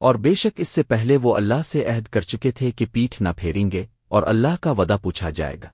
اور بے شک اس سے پہلے وہ اللہ سے عہد کر چکے تھے کہ پیٹھ نہ پھیریں گے اور اللہ کا ودا پوچھا جائے گا۔